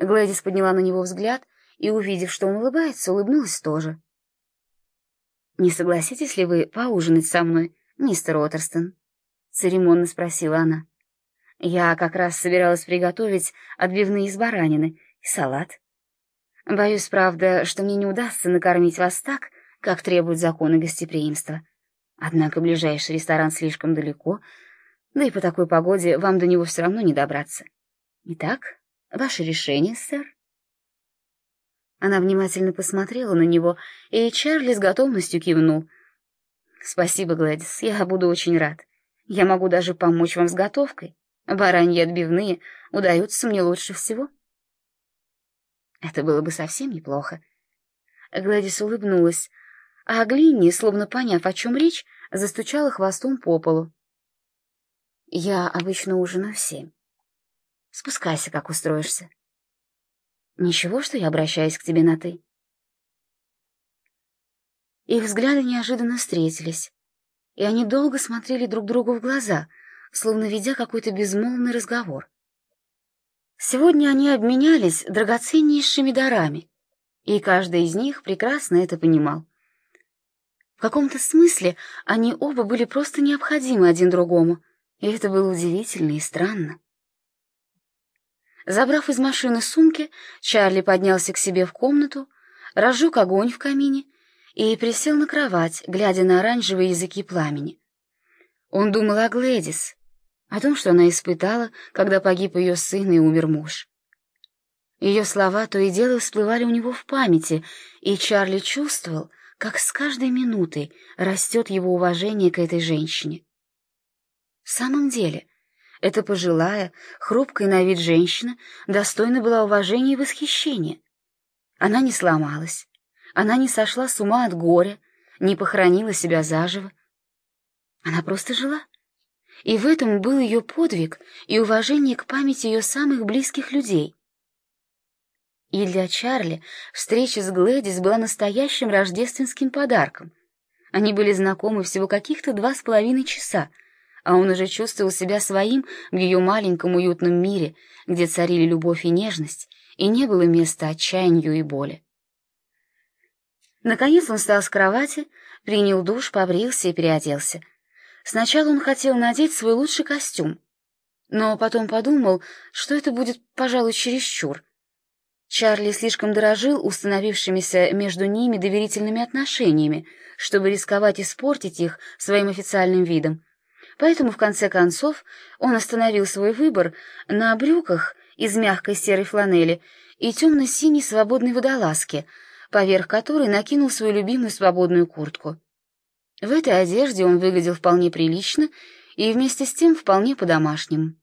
Глэдис подняла на него взгляд и, увидев, что он улыбается, улыбнулась тоже. «Не согласитесь ли вы поужинать со мной, мистер Уоттерстон?» — церемонно спросила она. «Я как раз собиралась приготовить отбивные из баранины и салат. Боюсь, правда, что мне не удастся накормить вас так, как требуют законы гостеприимства. Однако ближайший ресторан слишком далеко, да и по такой погоде вам до него все равно не добраться. Итак, ваше решение, сэр?» Она внимательно посмотрела на него, и Чарли с готовностью кивнул. «Спасибо, Глэдис, я буду очень рад. Я могу даже помочь вам с готовкой. Бараньи отбивные удаются мне лучше всего». Это было бы совсем неплохо. Гладис улыбнулась, а Глинни, словно поняв, о чем речь, застучала хвостом по полу. «Я обычно ужинаю в семь. Спускайся, как устроишься. Ничего, что я обращаюсь к тебе на «ты». Их взгляды неожиданно встретились, и они долго смотрели друг другу в глаза, словно ведя какой-то безмолвный разговор. Сегодня они обменялись драгоценнейшими дарами, и каждый из них прекрасно это понимал. В каком-то смысле они оба были просто необходимы один другому, и это было удивительно и странно. Забрав из машины сумки, Чарли поднялся к себе в комнату, разжег огонь в камине и присел на кровать, глядя на оранжевые языки пламени. Он думал о Глэдис, о том, что она испытала, когда погиб ее сын и умер муж. Ее слова то и дело всплывали у него в памяти, и Чарли чувствовал, как с каждой минутой растет его уважение к этой женщине. В самом деле, эта пожилая, хрупкая на вид женщина достойна была уважения и восхищения. Она не сломалась, она не сошла с ума от горя, не похоронила себя заживо. Она просто жила. И в этом был ее подвиг и уважение к памяти ее самых близких людей. И для Чарли встреча с Глэдис была настоящим рождественским подарком. Они были знакомы всего каких-то два с половиной часа, а он уже чувствовал себя своим в ее маленьком уютном мире, где царили любовь и нежность, и не было места отчаянию и боли. Наконец он встал с кровати, принял душ, побрился и переоделся. Сначала он хотел надеть свой лучший костюм, но потом подумал, что это будет, пожалуй, чересчур. Чарли слишком дорожил установившимися между ними доверительными отношениями, чтобы рисковать испортить их своим официальным видом. Поэтому, в конце концов, он остановил свой выбор на брюках из мягкой серой фланели и темно-синей свободной водолазке — поверх которой накинул свою любимую свободную куртку. В этой одежде он выглядел вполне прилично и вместе с тем вполне по-домашнему.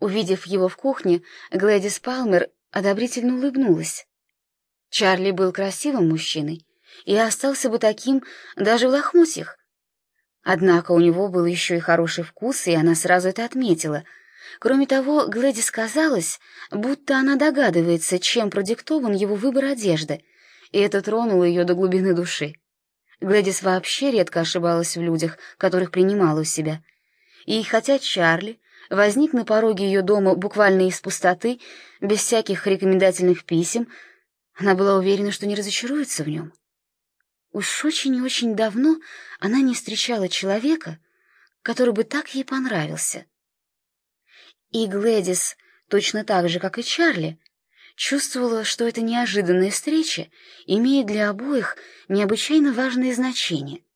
Увидев его в кухне, Глэдис Палмер одобрительно улыбнулась. Чарли был красивым мужчиной и остался бы таким даже в лохмотьях. Однако у него был еще и хороший вкус, и она сразу это отметила — Кроме того, Глэдис казалось, будто она догадывается, чем продиктован его выбор одежды, и это тронуло ее до глубины души. Глэдис вообще редко ошибалась в людях, которых принимала у себя. И хотя Чарли возник на пороге ее дома буквально из пустоты, без всяких рекомендательных писем, она была уверена, что не разочаруется в нем. Уж очень и очень давно она не встречала человека, который бы так ей понравился — и Глэдис, точно так же, как и Чарли, чувствовала, что эта неожиданная встреча имеет для обоих необычайно важное значение —